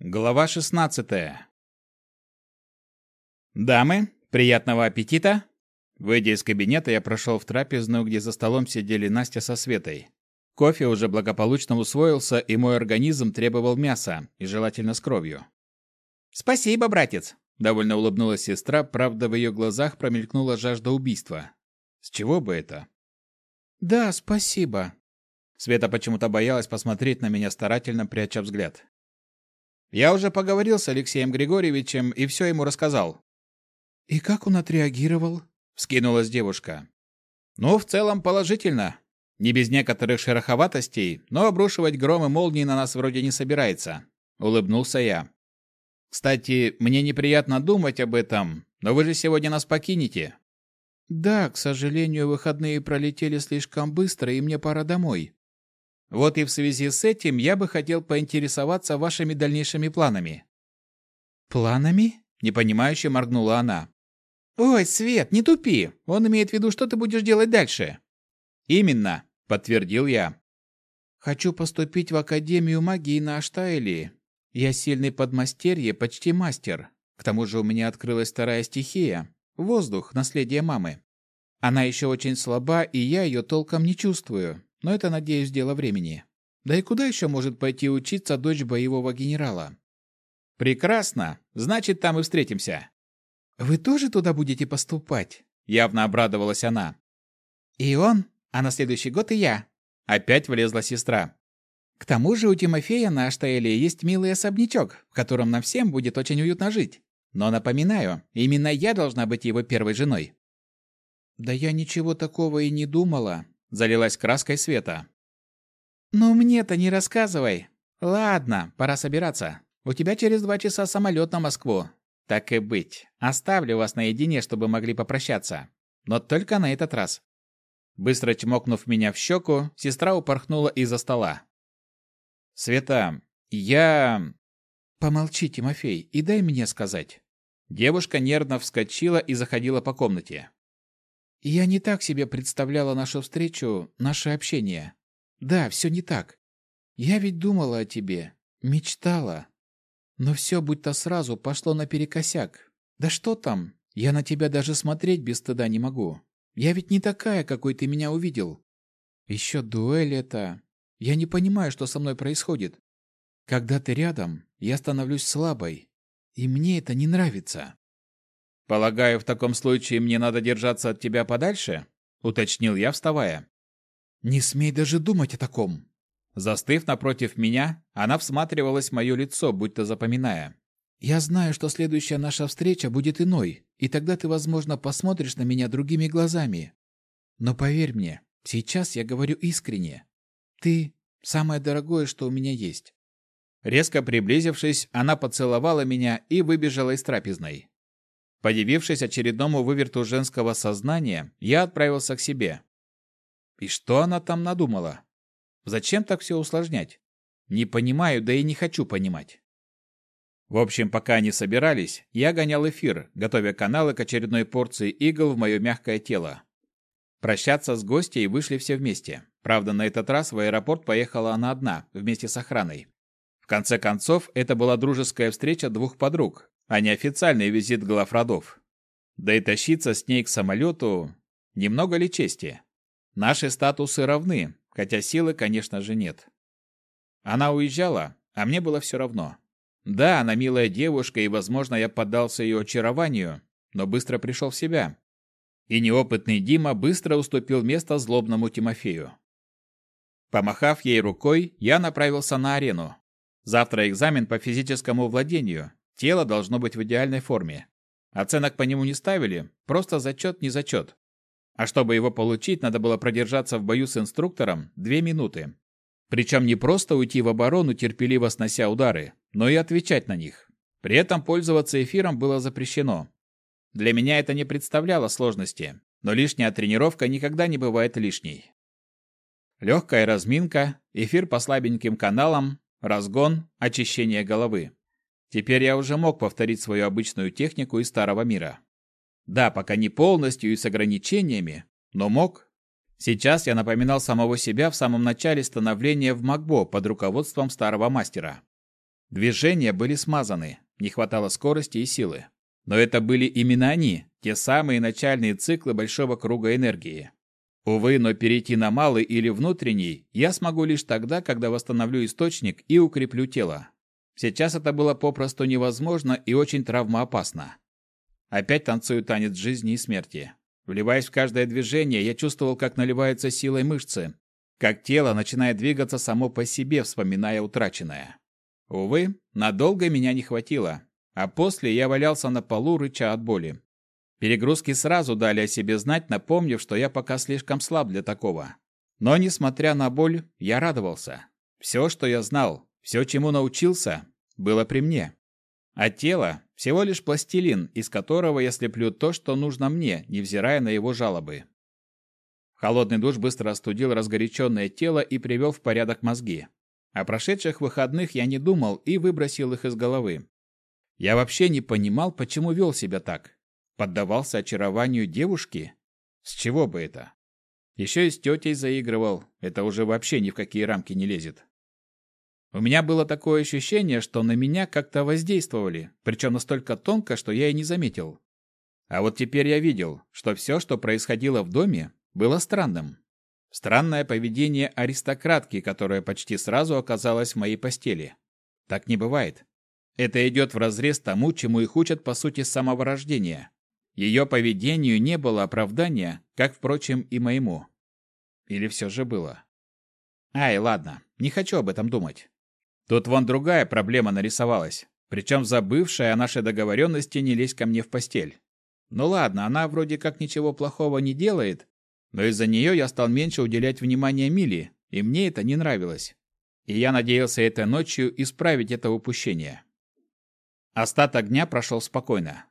Глава 16. Дамы, приятного аппетита. Выйдя из кабинета, я прошел в трапезную, где за столом сидели Настя со Светой. Кофе уже благополучно усвоился, и мой организм требовал мяса, и желательно с кровью. Спасибо, братец, довольно улыбнулась сестра, правда, в ее глазах промелькнула жажда убийства. С чего бы это? Да, спасибо. Света почему-то боялась посмотреть на меня старательно, пряча взгляд. Я уже поговорил с Алексеем Григорьевичем и все ему рассказал. И как он отреагировал? Вскинулась девушка. Ну, в целом положительно. Не без некоторых шероховатостей, но обрушивать гром и молнии на нас вроде не собирается. Улыбнулся я. Кстати, мне неприятно думать об этом, но вы же сегодня нас покинете. Да, к сожалению, выходные пролетели слишком быстро, и мне пора домой. Вот и в связи с этим я бы хотел поинтересоваться вашими дальнейшими планами. Планами? непонимающе моргнула она. Ой, Свет, не тупи. Он имеет в виду, что ты будешь делать дальше. Именно, подтвердил я. Хочу поступить в Академию магии на Аштайле. Я сильный подмастерье, почти мастер. К тому же у меня открылась вторая стихия воздух, наследие мамы. Она еще очень слаба, и я ее толком не чувствую но это, надеюсь, дело времени. Да и куда еще может пойти учиться дочь боевого генерала? Прекрасно. Значит, там и встретимся. Вы тоже туда будете поступать? Явно обрадовалась она. И он, а на следующий год и я. Опять влезла сестра. К тому же у Тимофея на Аштаэле есть милый особнячок, в котором нам всем будет очень уютно жить. Но напоминаю, именно я должна быть его первой женой. Да я ничего такого и не думала, Залилась краской света. «Ну мне-то не рассказывай. Ладно, пора собираться. У тебя через два часа самолет на Москву. Так и быть. Оставлю вас наедине, чтобы могли попрощаться. Но только на этот раз». Быстро чмокнув меня в щеку, сестра упорхнула из-за стола. «Света, я...» «Помолчи, Тимофей, и дай мне сказать». Девушка нервно вскочила и заходила по комнате. Я не так себе представляла нашу встречу, наше общение. Да, все не так. Я ведь думала о тебе, мечтала. Но все будто сразу пошло наперекосяк. Да что там, я на тебя даже смотреть без стыда не могу. Я ведь не такая, какой ты меня увидел. Еще дуэль это... Я не понимаю, что со мной происходит. Когда ты рядом, я становлюсь слабой. И мне это не нравится. «Полагаю, в таком случае мне надо держаться от тебя подальше?» — уточнил я, вставая. «Не смей даже думать о таком!» Застыв напротив меня, она всматривалась в мое лицо, будто запоминая. «Я знаю, что следующая наша встреча будет иной, и тогда ты, возможно, посмотришь на меня другими глазами. Но поверь мне, сейчас я говорю искренне. Ты — самое дорогое, что у меня есть». Резко приблизившись, она поцеловала меня и выбежала из трапезной. Подивившись очередному выверту женского сознания, я отправился к себе. И что она там надумала? Зачем так все усложнять? Не понимаю, да и не хочу понимать. В общем, пока они собирались, я гонял эфир, готовя каналы к очередной порции игл в мое мягкое тело. Прощаться с гостьей вышли все вместе. Правда, на этот раз в аэропорт поехала она одна, вместе с охраной. В конце концов, это была дружеская встреча двух подруг, а не официальный визит глав родов. Да и тащиться с ней к самолету немного ли чести? Наши статусы равны, хотя силы, конечно же, нет. Она уезжала, а мне было все равно. Да, она милая девушка, и, возможно, я поддался ее очарованию, но быстро пришел в себя. И неопытный Дима быстро уступил место злобному Тимофею. Помахав ей рукой, я направился на арену. Завтра экзамен по физическому владению, Тело должно быть в идеальной форме. Оценок по нему не ставили, просто зачет не зачет. А чтобы его получить, надо было продержаться в бою с инструктором две минуты. Причем не просто уйти в оборону, терпеливо снося удары, но и отвечать на них. При этом пользоваться эфиром было запрещено. Для меня это не представляло сложности, но лишняя тренировка никогда не бывает лишней. Легкая разминка, эфир по слабеньким каналам, разгон, очищение головы. Теперь я уже мог повторить свою обычную технику из старого мира. Да, пока не полностью и с ограничениями, но мог. Сейчас я напоминал самого себя в самом начале становления в Макбо под руководством старого мастера. Движения были смазаны, не хватало скорости и силы. Но это были именно они, те самые начальные циклы большого круга энергии. Увы, но перейти на малый или внутренний я смогу лишь тогда, когда восстановлю источник и укреплю тело. Сейчас это было попросту невозможно и очень травмоопасно. Опять танцую танец жизни и смерти. Вливаясь в каждое движение, я чувствовал, как наливаются силой мышцы, как тело начинает двигаться само по себе, вспоминая утраченное. Увы, надолго меня не хватило, а после я валялся на полу, рыча от боли. Перегрузки сразу дали о себе знать, напомнив, что я пока слишком слаб для такого. Но, несмотря на боль, я радовался. Все, что я знал, все, чему научился, было при мне. А тело – всего лишь пластилин, из которого я слеплю то, что нужно мне, невзирая на его жалобы. Холодный душ быстро остудил разгоряченное тело и привел в порядок мозги. О прошедших выходных я не думал и выбросил их из головы. Я вообще не понимал, почему вел себя так. Поддавался очарованию девушки? С чего бы это? Еще и с тетей заигрывал. Это уже вообще ни в какие рамки не лезет. У меня было такое ощущение, что на меня как-то воздействовали, причем настолько тонко, что я и не заметил. А вот теперь я видел, что все, что происходило в доме, было странным. Странное поведение аристократки, которая почти сразу оказалась в моей постели. Так не бывает. Это идет вразрез тому, чему их учат по сути с самого рождения. Ее поведению не было оправдания, как, впрочем, и моему. Или все же было? Ай, ладно, не хочу об этом думать. Тут вон другая проблема нарисовалась, причем забывшая о нашей договоренности не лезть ко мне в постель. Ну ладно, она вроде как ничего плохого не делает, но из-за нее я стал меньше уделять внимания Миле, и мне это не нравилось. И я надеялся этой ночью исправить это упущение. Остаток дня прошел спокойно.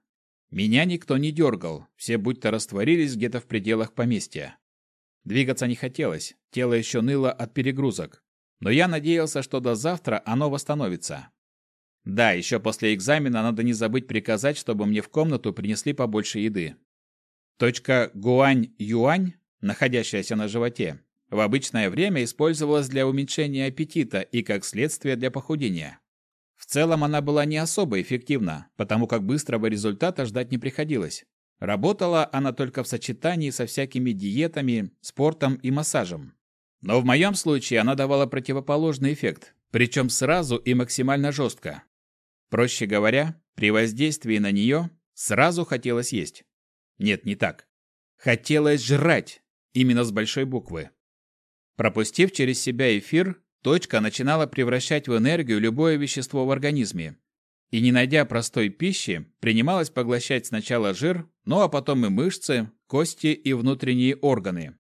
Меня никто не дергал, все будто растворились где-то в пределах поместья. Двигаться не хотелось, тело еще ныло от перегрузок но я надеялся, что до завтра оно восстановится. Да, еще после экзамена надо не забыть приказать, чтобы мне в комнату принесли побольше еды. Точка гуань-юань, находящаяся на животе, в обычное время использовалась для уменьшения аппетита и, как следствие, для похудения. В целом она была не особо эффективна, потому как быстрого результата ждать не приходилось. Работала она только в сочетании со всякими диетами, спортом и массажем. Но в моем случае она давала противоположный эффект, причем сразу и максимально жестко. Проще говоря, при воздействии на нее сразу хотелось есть. Нет, не так. Хотелось жрать, именно с большой буквы. Пропустив через себя эфир, точка начинала превращать в энергию любое вещество в организме. И не найдя простой пищи, принималась поглощать сначала жир, ну а потом и мышцы, кости и внутренние органы.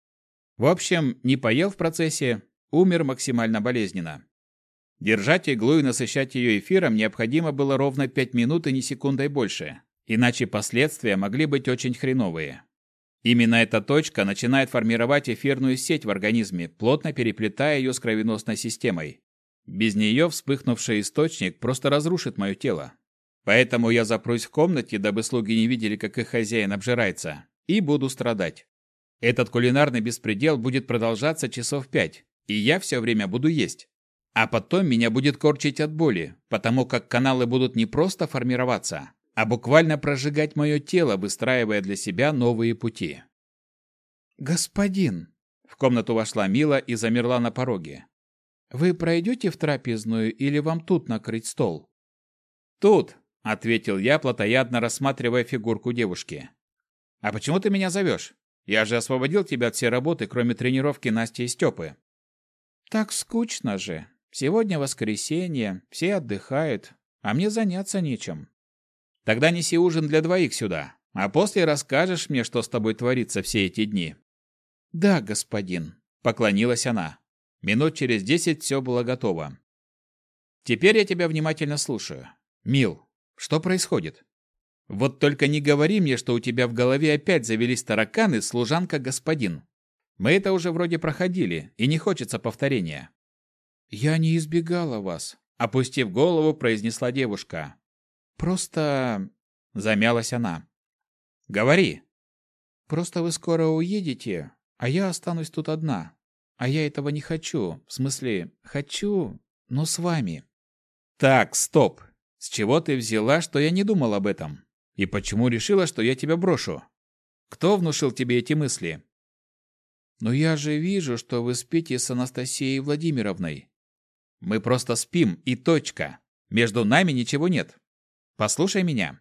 В общем, не поел в процессе, умер максимально болезненно. Держать иглу и насыщать ее эфиром необходимо было ровно 5 минут и ни секундой больше, иначе последствия могли быть очень хреновые. Именно эта точка начинает формировать эфирную сеть в организме, плотно переплетая ее с кровеносной системой. Без нее вспыхнувший источник просто разрушит мое тело. Поэтому я запрусь в комнате, дабы слуги не видели, как их хозяин обжирается, и буду страдать. Этот кулинарный беспредел будет продолжаться часов пять, и я все время буду есть. А потом меня будет корчить от боли, потому как каналы будут не просто формироваться, а буквально прожигать мое тело, выстраивая для себя новые пути. «Господин!» — в комнату вошла Мила и замерла на пороге. «Вы пройдете в трапезную или вам тут накрыть стол?» «Тут!» — ответил я, плотоядно рассматривая фигурку девушки. «А почему ты меня зовешь? Я же освободил тебя от всей работы, кроме тренировки Насти и Степы. Так скучно же. Сегодня воскресенье, все отдыхают, а мне заняться нечем. Тогда неси ужин для двоих сюда, а после расскажешь мне, что с тобой творится все эти дни. Да, господин, поклонилась она. Минут через десять все было готово. Теперь я тебя внимательно слушаю. Мил, что происходит? Вот только не говори мне, что у тебя в голове опять завелись тараканы, служанка господин. Мы это уже вроде проходили, и не хочется повторения. Я не избегала вас, опустив голову, произнесла девушка. Просто замялась она. Говори. Просто вы скоро уедете, а я останусь тут одна. А я этого не хочу. В смысле, хочу, но с вами. Так, стоп. С чего ты взяла, что я не думал об этом? И почему решила, что я тебя брошу? Кто внушил тебе эти мысли? Но я же вижу, что вы спите с Анастасией Владимировной. Мы просто спим, и точка. Между нами ничего нет. Послушай меня.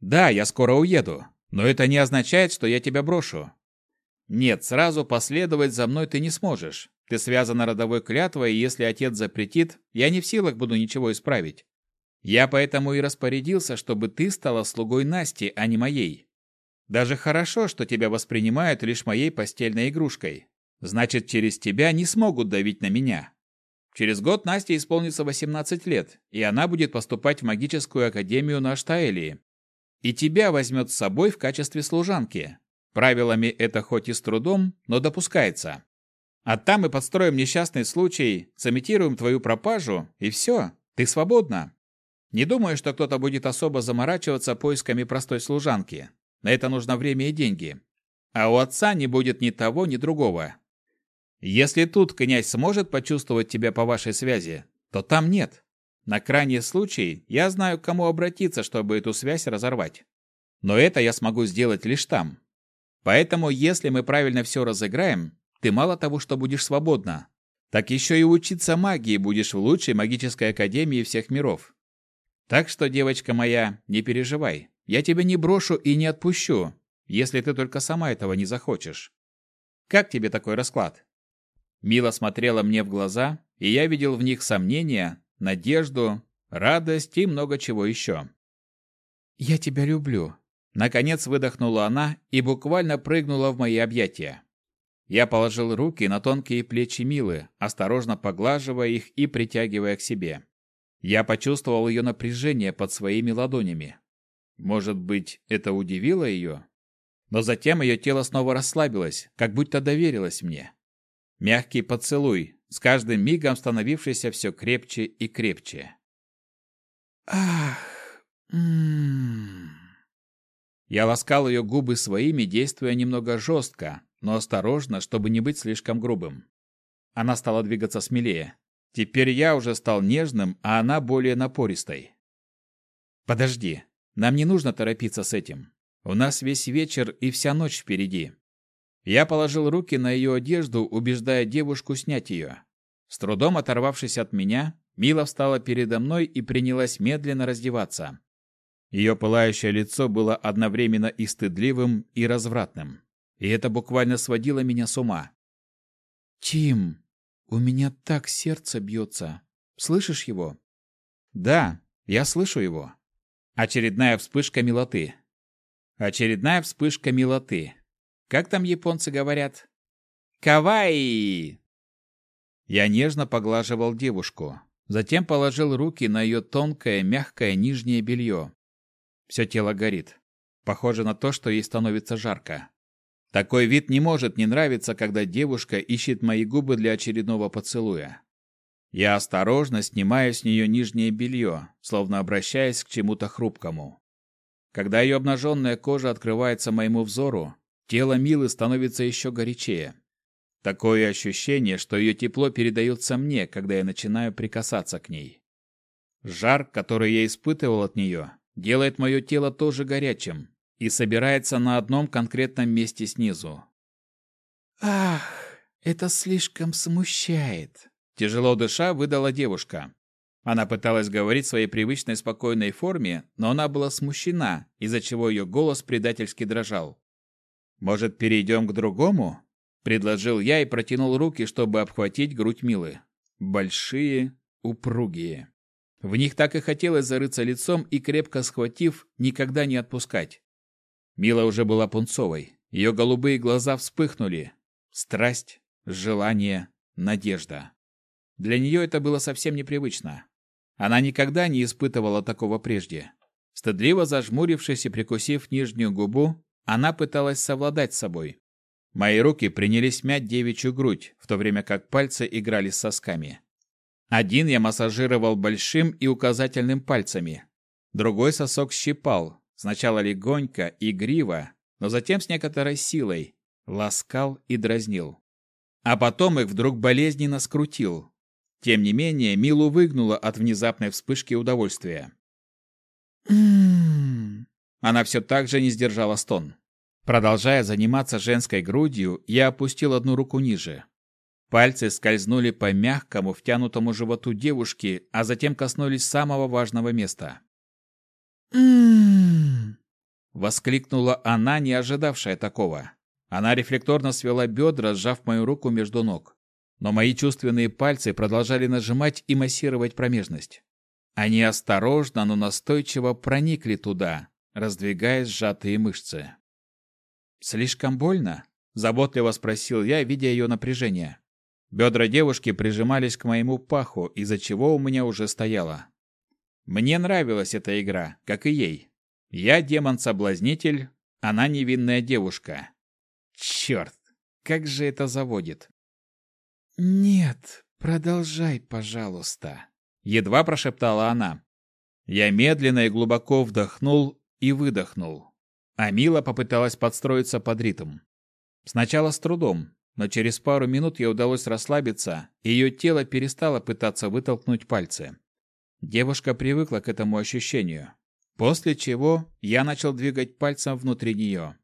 Да, я скоро уеду, но это не означает, что я тебя брошу. Нет, сразу последовать за мной ты не сможешь. Ты связана родовой клятвой, и если отец запретит, я не в силах буду ничего исправить. Я поэтому и распорядился, чтобы ты стала слугой Насти, а не моей. Даже хорошо, что тебя воспринимают лишь моей постельной игрушкой. Значит, через тебя не смогут давить на меня. Через год Насте исполнится 18 лет, и она будет поступать в магическую академию на Аштаэлии. И тебя возьмет с собой в качестве служанки. Правилами это хоть и с трудом, но допускается. А там мы подстроим несчастный случай, сымитируем твою пропажу, и все, ты свободна. Не думаю, что кто-то будет особо заморачиваться поисками простой служанки. На это нужно время и деньги. А у отца не будет ни того, ни другого. Если тут князь сможет почувствовать тебя по вашей связи, то там нет. На крайний случай я знаю, к кому обратиться, чтобы эту связь разорвать. Но это я смогу сделать лишь там. Поэтому, если мы правильно все разыграем, ты мало того, что будешь свободна, так еще и учиться магии будешь в лучшей магической академии всех миров. Так что, девочка моя, не переживай. Я тебя не брошу и не отпущу, если ты только сама этого не захочешь. Как тебе такой расклад? Мила смотрела мне в глаза, и я видел в них сомнения, надежду, радость и много чего еще. «Я тебя люблю», — наконец выдохнула она и буквально прыгнула в мои объятия. Я положил руки на тонкие плечи Милы, осторожно поглаживая их и притягивая к себе. Я почувствовал ее напряжение под своими ладонями. Может быть, это удивило ее? Но затем ее тело снова расслабилось, как будто доверилось мне. Мягкий поцелуй, с каждым мигом становившийся все крепче и крепче. Ах, м Я ласкал ее губы своими, действуя немного жестко, но осторожно, чтобы не быть слишком грубым. Она стала двигаться смелее. Теперь я уже стал нежным, а она более напористой. «Подожди, нам не нужно торопиться с этим. У нас весь вечер и вся ночь впереди». Я положил руки на ее одежду, убеждая девушку снять ее. С трудом оторвавшись от меня, Мила встала передо мной и принялась медленно раздеваться. Ее пылающее лицо было одновременно и стыдливым, и развратным и это буквально сводило меня с ума. «Тим, у меня так сердце бьется. Слышишь его?» «Да, я слышу его. Очередная вспышка милоты. Очередная вспышка милоты. Как там японцы говорят? Кавай!» Я нежно поглаживал девушку, затем положил руки на ее тонкое, мягкое нижнее белье. Все тело горит. Похоже на то, что ей становится жарко. Такой вид не может не нравиться, когда девушка ищет мои губы для очередного поцелуя. Я осторожно снимаю с нее нижнее белье, словно обращаясь к чему-то хрупкому. Когда ее обнаженная кожа открывается моему взору, тело Милы становится еще горячее. Такое ощущение, что ее тепло передается мне, когда я начинаю прикасаться к ней. Жар, который я испытывал от нее, делает мое тело тоже горячим, и собирается на одном конкретном месте снизу. «Ах, это слишком смущает», — тяжело дыша выдала девушка. Она пыталась говорить в своей привычной спокойной форме, но она была смущена, из-за чего ее голос предательски дрожал. «Может, перейдем к другому?» – предложил я и протянул руки, чтобы обхватить грудь Милы. Большие, упругие. В них так и хотелось зарыться лицом и, крепко схватив, никогда не отпускать. Мила уже была пунцовой. Ее голубые глаза вспыхнули. Страсть, желание, надежда. Для нее это было совсем непривычно. Она никогда не испытывала такого прежде. Стыдливо зажмурившись и прикусив нижнюю губу, она пыталась совладать с собой. Мои руки принялись мять девичью грудь, в то время как пальцы играли с сосками. Один я массажировал большим и указательным пальцами. Другой сосок щипал, Сначала легонько, игриво, но затем с некоторой силой, ласкал и дразнил. А потом их вдруг болезненно скрутил. Тем не менее, Милу выгнула от внезапной вспышки удовольствия. М-м-м. Она все так же не сдержала стон. Продолжая заниматься женской грудью, я опустил одну руку ниже. Пальцы скользнули по мягкому, втянутому животу девушки, а затем коснулись самого важного места. М-м-м. Воскликнула она, не ожидавшая такого. Она рефлекторно свела бедра, сжав мою руку между ног. Но мои чувственные пальцы продолжали нажимать и массировать промежность. Они осторожно, но настойчиво проникли туда, раздвигая сжатые мышцы. «Слишком больно?» – заботливо спросил я, видя ее напряжение. Бедра девушки прижимались к моему паху, из-за чего у меня уже стояло. Мне нравилась эта игра, как и ей. Я демон-соблазнитель, она невинная девушка. Черт, как же это заводит. «Нет, продолжай, пожалуйста», — едва прошептала она. Я медленно и глубоко вдохнул и выдохнул. А Мила попыталась подстроиться под ритм. Сначала с трудом, но через пару минут ей удалось расслабиться, и ее тело перестало пытаться вытолкнуть пальцы. Девушка привыкла к этому ощущению, после чего я начал двигать пальцем внутри нее.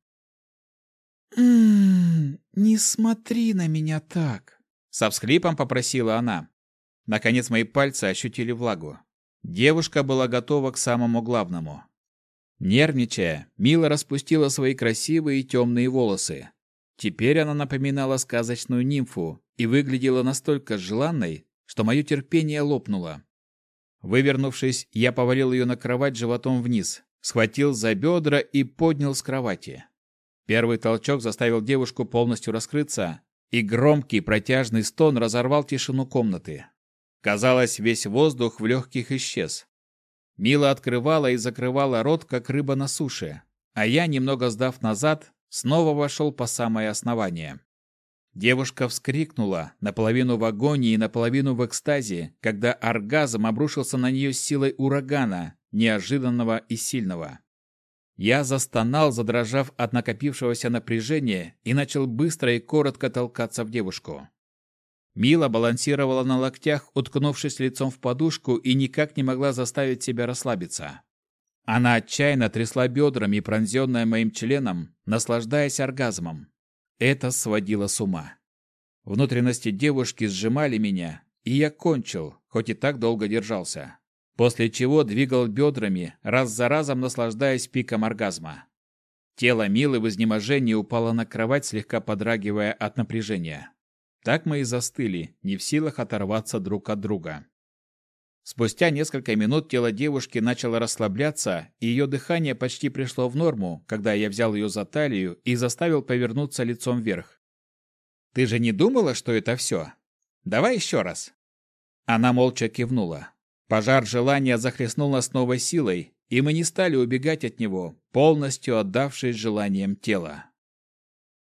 «М-м, не смотри на меня так», — со всхлипом попросила она. Наконец мои пальцы ощутили влагу. Девушка была готова к самому главному. Нервничая, Мила распустила свои красивые темные волосы. Теперь она напоминала сказочную нимфу и выглядела настолько желанной, что мое терпение лопнуло. Вывернувшись, я повалил ее на кровать животом вниз, схватил за бедра и поднял с кровати. Первый толчок заставил девушку полностью раскрыться, и громкий протяжный стон разорвал тишину комнаты. Казалось, весь воздух в легких исчез. Мила открывала и закрывала рот, как рыба на суше, а я, немного сдав назад, снова вошел по самое основание. Девушка вскрикнула, наполовину в агонии и наполовину в экстазе, когда оргазм обрушился на нее силой урагана, неожиданного и сильного. Я застонал, задрожав от накопившегося напряжения, и начал быстро и коротко толкаться в девушку. Мила балансировала на локтях, уткнувшись лицом в подушку, и никак не могла заставить себя расслабиться. Она отчаянно трясла бедрами, пронзенная моим членом, наслаждаясь оргазмом. Это сводило с ума. Внутренности девушки сжимали меня, и я кончил, хоть и так долго держался. После чего двигал бедрами, раз за разом наслаждаясь пиком оргазма. Тело Милы в изнеможении упало на кровать, слегка подрагивая от напряжения. Так мы и застыли, не в силах оторваться друг от друга. Спустя несколько минут тело девушки начало расслабляться, и ее дыхание почти пришло в норму, когда я взял ее за талию и заставил повернуться лицом вверх. «Ты же не думала, что это все? Давай еще раз!» Она молча кивнула. Пожар желания захлестнул нас новой силой, и мы не стали убегать от него, полностью отдавшись желаниям тела.